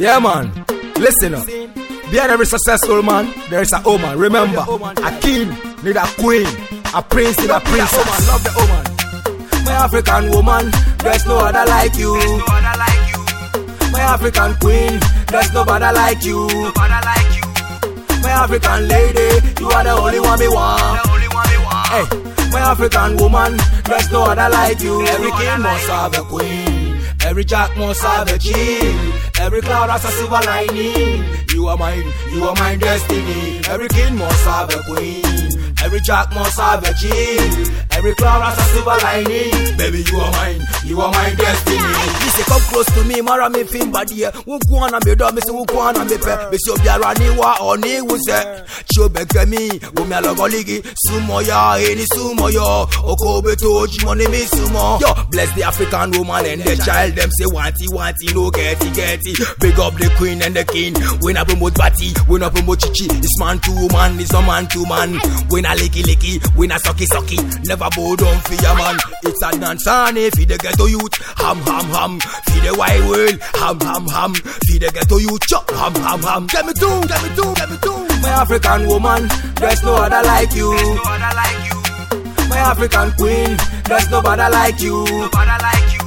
Yeah, man. Listen up. Behind every successful man, there is a woman. Remember, a king need a queen, a prince need a princess. Love the woman. My African woman, there's no other like you. My African queen, there's nobody like you. My African lady, you are the only one me want. Hey, my African woman, there's no other like you. Every king must have a queen. Every jack must have a king. Every cloud has a silver lining. You are mine, you are my destiny. Every king must have a queen. Every jack must have a king. Every cloud has a silver lining. Baby, you are mine, you are my destiny. You say come close to me, mara me fin body. Who go on and me do me say who go on and me pe. Me say obiara ni wa oni wu se. Chi obeke mi, wo me alogo ligi. Sumo ya, eni sumo yo. Oko beto oji money me sumo. Yo, bless the African woman and the child. Them say wanty wanty, no getty getty. Big up the queen and the king. We not promote batty, we not promote chichi. It's man to woman, it's no man to man. We not licky licky, we not sucky sucky. Never bow down for your man. It's a dance and if the ghetto youth. Ham ham ham, feed the wide world. Ham ham ham, feed the ghetto youth. Chop ham ham ham. Get me too, get me too, get me too. My African woman, there's no other like you. There's no other like you. My African queen, there's nobody like you. Nobody like you.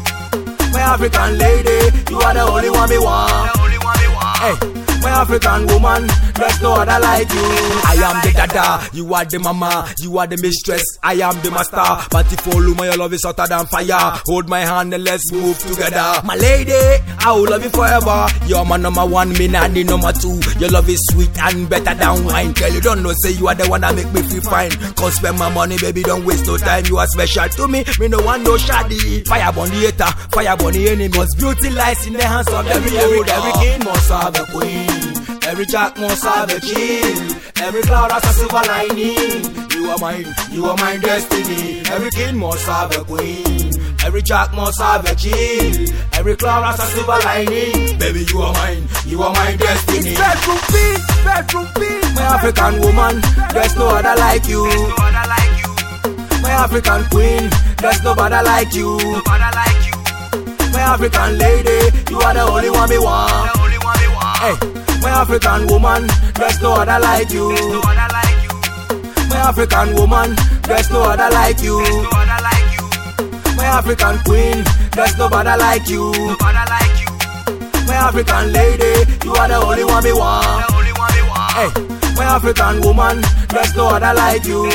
My African lady, you are the only one me want. Hey, my African woman, there's no other like you. I am the dada, you are the mama, you are the mistress, I am the master. But if follow my love is hotter than fire, hold my hand and let's move together. My lady, I will love you forever. You're my number one, me the number two. Your love is sweet and better than wine. Girl, you don't know, say you are the one that make me feel fine. Cause spend my money, baby, don't waste no time. You are special to me, me no want no shoddy. Fire the hater, fire burn the ah. enemy. Cause beauty lies in the hands of every every, every king must have a queen. Every jack must have a king. Every cloud has a silver lining. You are mine, you are my destiny. Every king must have a queen. Every jack must have a king. Every cloud has a silver lining. Baby, you are mine, you are my destiny. Bedroom beat, bedroom beat. My African woman, there's no other like you. My African queen, there's nobody like you. My African lady, you are the only one me want. the only one Hey, my African woman, there's no other like you. My African woman, there's no other like you. My African queen, there's nobody like you. My African lady, you are the only one me want. Hey, my African woman, there's no other like you.